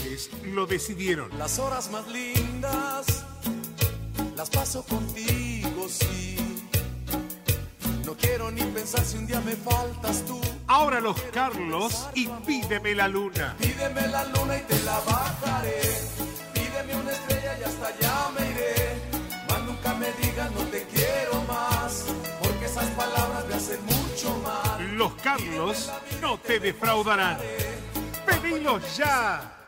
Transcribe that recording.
ustedes lo decidieron. Las horas más lindas las paso contigo, sí. No quiero ni pensar si un día me faltas tú. Ahora los Carlos y pídeme la luna. Pídeme la luna y te la bajaré. Pídeme una estrella y hasta allá me iré. Más nunca me digas no te quiero más. Porque esas palabras me hacen mucho mal. Los Carlos no te defraudarán. ¡Pedilos ya!